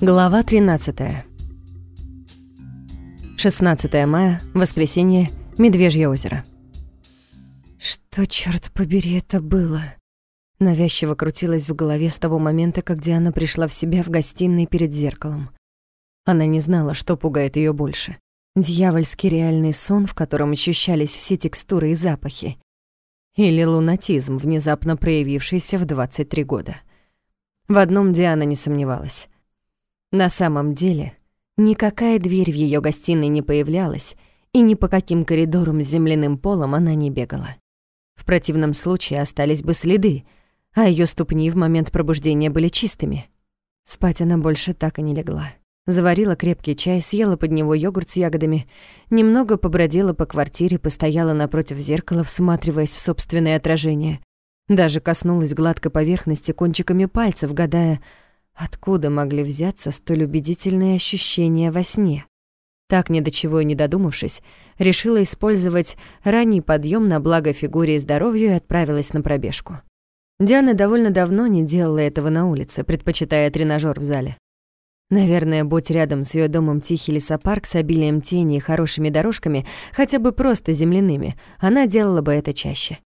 Глава 13. 16 мая, воскресенье, Медвежье озеро. Что, черт побери, это было? Навязчиво крутилась в голове с того момента, как Диана пришла в себя в гостиной перед зеркалом. Она не знала, что пугает ее больше. Дьявольский реальный сон, в котором ощущались все текстуры и запахи. Или лунатизм, внезапно проявившийся в 23 года. В одном Диана не сомневалась. На самом деле, никакая дверь в ее гостиной не появлялась, и ни по каким коридорам с земляным полом она не бегала. В противном случае остались бы следы, а ее ступни в момент пробуждения были чистыми. Спать она больше так и не легла. Заварила крепкий чай, съела под него йогурт с ягодами, немного побродила по квартире, постояла напротив зеркала, всматриваясь в собственное отражение. Даже коснулась гладкой поверхности кончиками пальцев, гадая, Откуда могли взяться столь убедительные ощущения во сне? Так, ни до чего и не додумавшись, решила использовать ранний подъем на благо фигуре и здоровью и отправилась на пробежку. Диана довольно давно не делала этого на улице, предпочитая тренажер в зале. Наверное, будь рядом с ее домом тихий лесопарк с обилием тени и хорошими дорожками, хотя бы просто земляными, она делала бы это чаще.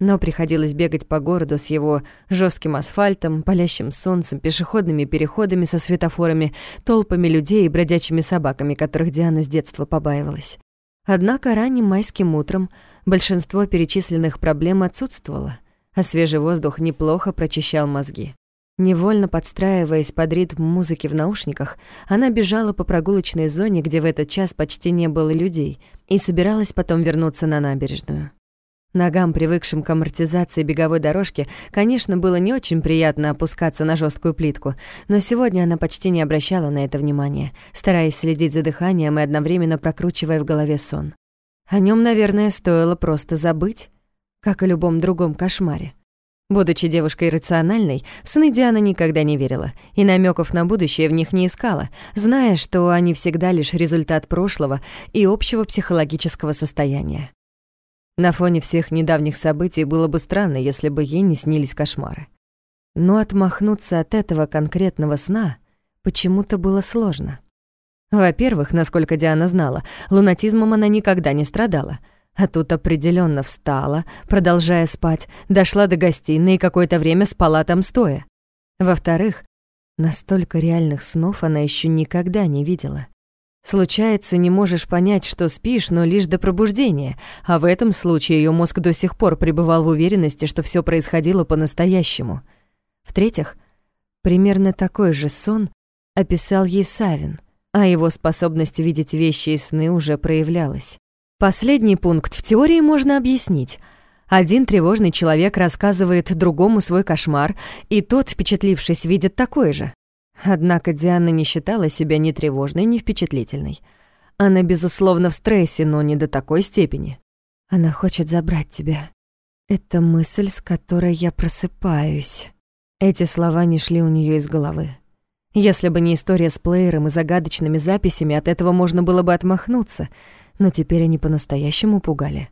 Но приходилось бегать по городу с его жестким асфальтом, палящим солнцем, пешеходными переходами со светофорами, толпами людей и бродячими собаками, которых Диана с детства побаивалась. Однако ранним майским утром большинство перечисленных проблем отсутствовало, а свежий воздух неплохо прочищал мозги. Невольно подстраиваясь под ритм музыки в наушниках, она бежала по прогулочной зоне, где в этот час почти не было людей, и собиралась потом вернуться на набережную. Ногам, привыкшим к амортизации беговой дорожки, конечно, было не очень приятно опускаться на жесткую плитку, но сегодня она почти не обращала на это внимания, стараясь следить за дыханием и одновременно прокручивая в голове сон. О нем, наверное, стоило просто забыть, как и любом другом кошмаре. Будучи девушкой рациональной, в сны Диана никогда не верила и намеков на будущее в них не искала, зная, что они всегда лишь результат прошлого и общего психологического состояния. На фоне всех недавних событий было бы странно, если бы ей не снились кошмары. Но отмахнуться от этого конкретного сна почему-то было сложно. Во-первых, насколько Диана знала, лунатизмом она никогда не страдала, а тут определенно встала, продолжая спать, дошла до гостиной и какое-то время спала там стоя. Во-вторых, настолько реальных снов она еще никогда не видела. Случается, не можешь понять, что спишь, но лишь до пробуждения, а в этом случае ее мозг до сих пор пребывал в уверенности, что все происходило по-настоящему. В-третьих, примерно такой же сон описал ей Савин, а его способность видеть вещи и сны уже проявлялась. Последний пункт в теории можно объяснить. Один тревожный человек рассказывает другому свой кошмар, и тот, впечатлившись, видит такой же. Однако Диана не считала себя ни тревожной, ни впечатлительной. Она, безусловно, в стрессе, но не до такой степени. Она хочет забрать тебя. Это мысль, с которой я просыпаюсь. Эти слова не шли у нее из головы. Если бы не история с плеером и загадочными записями, от этого можно было бы отмахнуться, но теперь они по-настоящему пугали.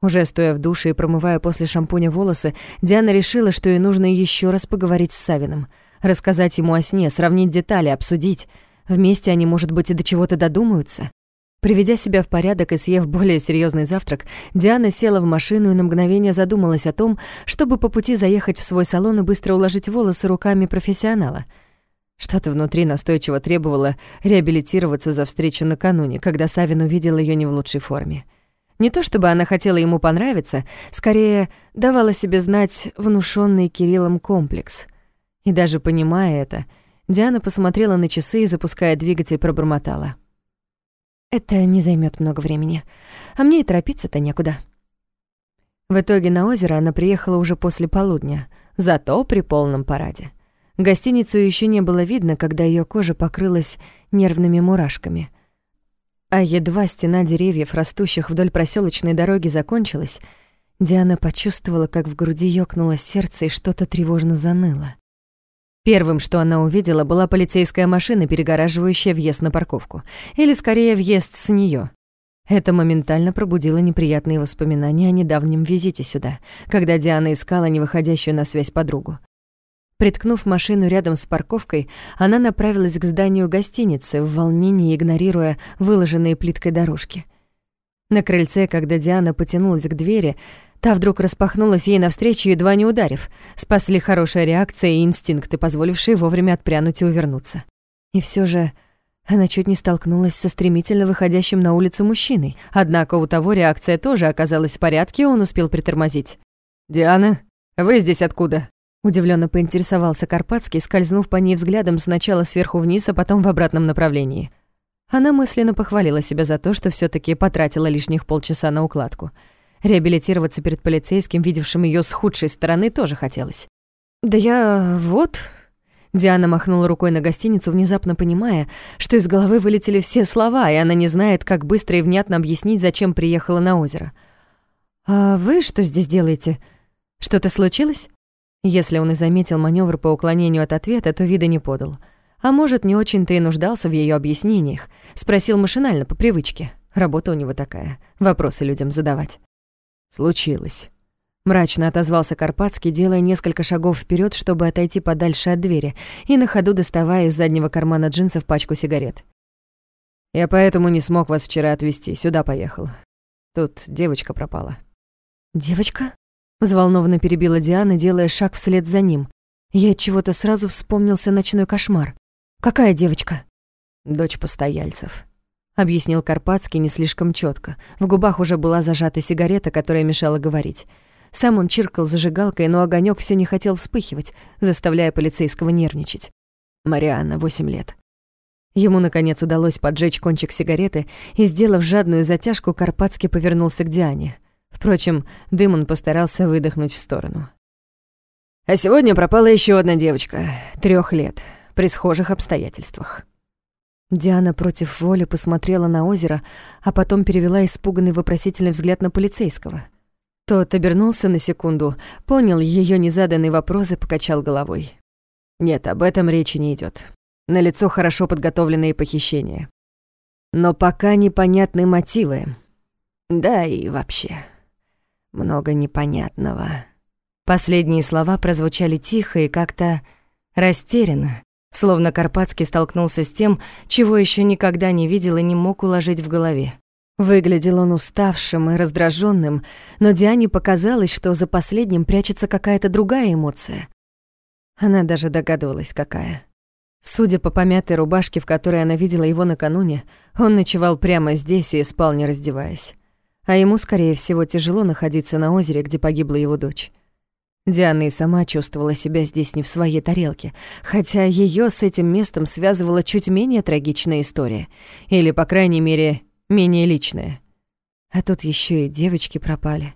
Уже стоя в душе и промывая после шампуня волосы, Диана решила, что ей нужно еще раз поговорить с Савиным — Рассказать ему о сне, сравнить детали, обсудить. Вместе они, может быть, и до чего-то додумаются. Приведя себя в порядок и съев более серьезный завтрак, Диана села в машину и на мгновение задумалась о том, чтобы по пути заехать в свой салон и быстро уложить волосы руками профессионала. Что-то внутри настойчиво требовало реабилитироваться за встречу накануне, когда Савин увидел ее не в лучшей форме. Не то чтобы она хотела ему понравиться, скорее давала себе знать внушенный Кириллом комплекс — и даже понимая это, Диана посмотрела на часы и, запуская двигатель, пробормотала. «Это не займет много времени, а мне и торопиться-то некуда». В итоге на озеро она приехала уже после полудня, зато при полном параде. Гостиницу еще не было видно, когда ее кожа покрылась нервными мурашками. А едва стена деревьев, растущих вдоль проселочной дороги, закончилась, Диана почувствовала, как в груди ёкнуло сердце и что-то тревожно заныло. Первым, что она увидела, была полицейская машина, перегораживающая въезд на парковку. Или, скорее, въезд с нее. Это моментально пробудило неприятные воспоминания о недавнем визите сюда, когда Диана искала невыходящую на связь подругу. Приткнув машину рядом с парковкой, она направилась к зданию гостиницы, в волнении игнорируя выложенные плиткой дорожки. На крыльце, когда Диана потянулась к двери, та вдруг распахнулась ей навстречу, едва не ударив. Спасли хорошая реакция и инстинкты, позволившие вовремя отпрянуть и увернуться. И все же она чуть не столкнулась со стремительно выходящим на улицу мужчиной. Однако у того реакция тоже оказалась в порядке, он успел притормозить. «Диана, вы здесь откуда?» Удивленно поинтересовался Карпатский, скользнув по ней взглядом сначала сверху вниз, а потом в обратном направлении. Она мысленно похвалила себя за то, что все таки потратила лишних полчаса на укладку. Реабилитироваться перед полицейским, видевшим ее с худшей стороны, тоже хотелось. «Да я... вот...» Диана махнула рукой на гостиницу, внезапно понимая, что из головы вылетели все слова, и она не знает, как быстро и внятно объяснить, зачем приехала на озеро. «А вы что здесь делаете? Что-то случилось?» Если он и заметил маневр по уклонению от ответа, то вида не подал. А может, не очень-то и нуждался в ее объяснениях. Спросил машинально, по привычке. Работа у него такая — вопросы людям задавать. «Случилось». Мрачно отозвался Карпатский, делая несколько шагов вперед, чтобы отойти подальше от двери, и на ходу доставая из заднего кармана джинсов пачку сигарет. «Я поэтому не смог вас вчера отвезти, сюда поехал. Тут девочка пропала». «Девочка?» Взволнованно перебила Диана, делая шаг вслед за ним. Я от чего-то сразу вспомнился ночной кошмар. «Какая девочка?» «Дочь постояльцев», — объяснил Карпатский не слишком четко. В губах уже была зажата сигарета, которая мешала говорить. Сам он чиркал зажигалкой, но огонек все не хотел вспыхивать, заставляя полицейского нервничать. Марианна, восемь лет. Ему, наконец, удалось поджечь кончик сигареты, и, сделав жадную затяжку, Карпатский повернулся к Диане. Впрочем, дым он постарался выдохнуть в сторону. А сегодня пропала еще одна девочка, трех лет, при схожих обстоятельствах. Диана против воли посмотрела на озеро, а потом перевела испуганный вопросительный взгляд на полицейского. Тот обернулся на секунду, понял ее незаданный вопрос и покачал головой. Нет, об этом речи не идет. На лицо хорошо подготовленные похищения. Но пока непонятны мотивы. Да и вообще много непонятного». Последние слова прозвучали тихо и как-то растерянно, словно Карпатский столкнулся с тем, чего еще никогда не видел и не мог уложить в голове. Выглядел он уставшим и раздраженным, но Диане показалось, что за последним прячется какая-то другая эмоция. Она даже догадывалась, какая. Судя по помятой рубашке, в которой она видела его накануне, он ночевал прямо здесь и спал, не раздеваясь а ему, скорее всего, тяжело находиться на озере, где погибла его дочь. Диана и сама чувствовала себя здесь не в своей тарелке, хотя ее с этим местом связывала чуть менее трагичная история, или, по крайней мере, менее личная. А тут еще и девочки пропали.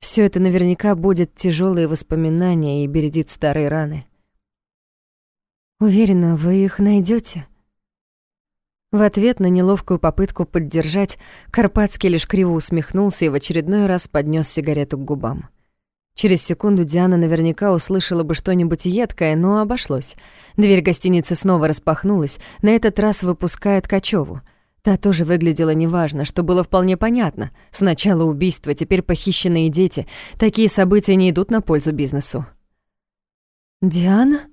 Все это наверняка будет тяжелые воспоминания и бередит старые раны. Уверена, вы их найдете. В ответ на неловкую попытку поддержать, Карпатский лишь криво усмехнулся и в очередной раз поднес сигарету к губам. Через секунду Диана наверняка услышала бы что-нибудь едкое, но обошлось. Дверь гостиницы снова распахнулась, на этот раз выпуская Ткачёву. Та тоже выглядела неважно, что было вполне понятно. Сначала убийство, теперь похищенные дети. Такие события не идут на пользу бизнесу. «Диана?»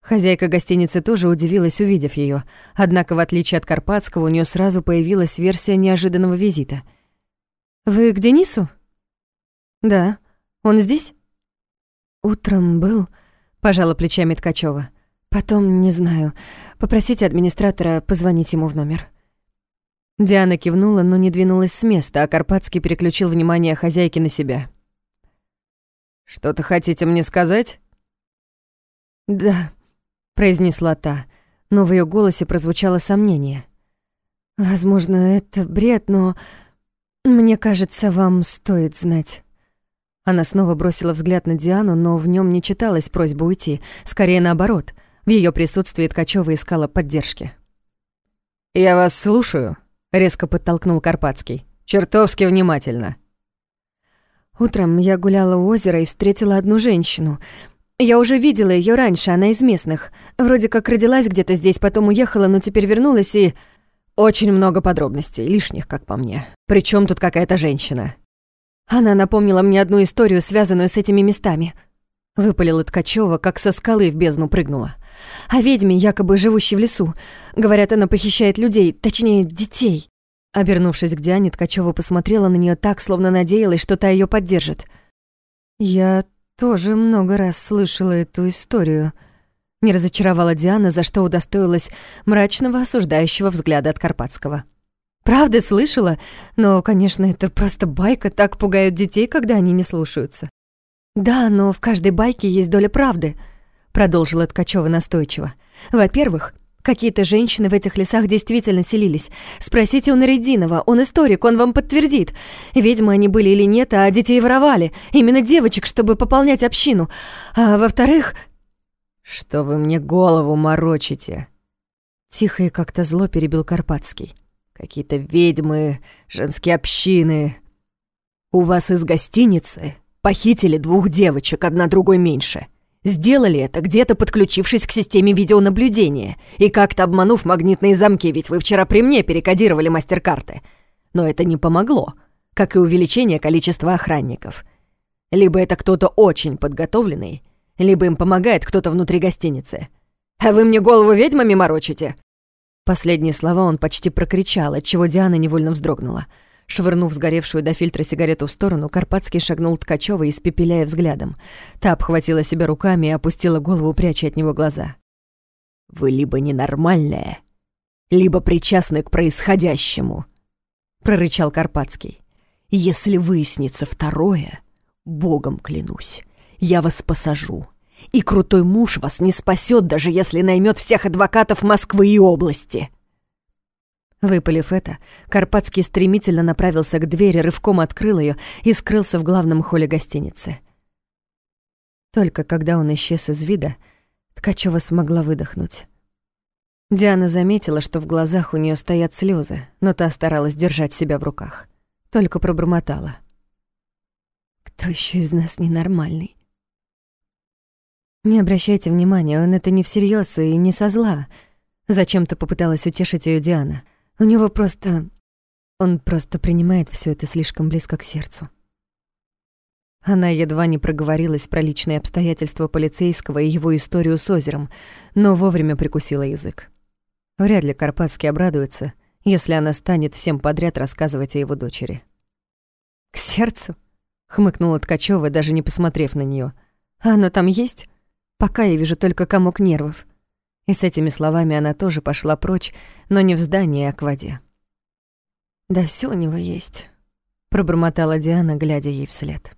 Хозяйка гостиницы тоже удивилась, увидев ее. Однако, в отличие от Карпатского, у нее сразу появилась версия неожиданного визита. «Вы к Денису?» «Да. Он здесь?» «Утром был», — пожала плечами Ткачева. «Потом, не знаю. Попросите администратора позвонить ему в номер». Диана кивнула, но не двинулась с места, а Карпатский переключил внимание хозяйки на себя. «Что-то хотите мне сказать?» «Да», произнесла та, но в ее голосе прозвучало сомнение. Возможно, это бред, но мне кажется, вам стоит знать. Она снова бросила взгляд на Диану, но в нем не читалась просьба уйти, скорее наоборот. В ее присутствии Ткачева искала поддержки. «Я вас слушаю», — резко подтолкнул Карпатский. «Чертовски внимательно». Утром я гуляла у озера и встретила одну женщину. Я уже видела ее раньше, она из местных. Вроде как родилась где-то здесь, потом уехала, но теперь вернулась и... Очень много подробностей, лишних, как по мне. Причем тут какая-то женщина? Она напомнила мне одну историю, связанную с этими местами. Выпалила Ткачева, как со скалы в бездну прыгнула. «О ведьме, якобы живущей в лесу. Говорят, она похищает людей, точнее, детей». Обернувшись к Диане, Ткачева посмотрела на нее так, словно надеялась, что та ее поддержит. «Я тоже много раз слышала эту историю», — не разочаровала Диана, за что удостоилась мрачного осуждающего взгляда от Карпатского. «Правда, слышала? Но, конечно, это просто байка, так пугают детей, когда они не слушаются». «Да, но в каждой байке есть доля правды», — продолжила Ткачева настойчиво. «Во-первых, Какие-то женщины в этих лесах действительно селились. Спросите у Нарядинова, он историк, он вам подтвердит. Ведьмы они были или нет, а детей воровали. Именно девочек, чтобы пополнять общину. А во-вторых... «Что вы мне голову морочите?» Тихо и как-то зло перебил Карпатский. «Какие-то ведьмы, женские общины. У вас из гостиницы похитили двух девочек, одна другой меньше». Сделали это, где-то подключившись к системе видеонаблюдения и как-то обманув магнитные замки, ведь вы вчера при мне перекодировали мастер-карты. Но это не помогло, как и увеличение количества охранников. Либо это кто-то очень подготовленный, либо им помогает кто-то внутри гостиницы. «А вы мне голову ведьмами морочите?» Последние слова он почти прокричал, отчего Диана невольно вздрогнула — Швырнув сгоревшую до фильтра сигарету в сторону, Карпатский шагнул Ткачёва, испепеляя взглядом. Та обхватила себя руками и опустила голову, пряча от него глаза. «Вы либо ненормальная, либо причастны к происходящему», — прорычал Карпатский. «Если выяснится второе, богом клянусь, я вас посажу, и крутой муж вас не спасет, даже если наймет всех адвокатов Москвы и области». Выпалив это, Карпатский стремительно направился к двери, рывком открыл ее и скрылся в главном холле гостиницы. Только когда он исчез из вида, Ткачева смогла выдохнуть. Диана заметила, что в глазах у нее стоят слезы, но та старалась держать себя в руках. Только пробормотала. «Кто еще из нас ненормальный?» «Не обращайте внимания, он это не всерьез и не со зла», Зачем-то попыталась утешить ее Диана — у него просто... Он просто принимает все это слишком близко к сердцу. Она едва не проговорилась про личные обстоятельства полицейского и его историю с озером, но вовремя прикусила язык. Вряд ли Карпатский обрадуется, если она станет всем подряд рассказывать о его дочери. «К сердцу?» — хмыкнула Ткачёва, даже не посмотрев на нее. «А оно там есть? Пока я вижу только комок нервов». И с этими словами она тоже пошла прочь, но не в здание, а к воде. «Да все у него есть», — пробормотала Диана, глядя ей вслед.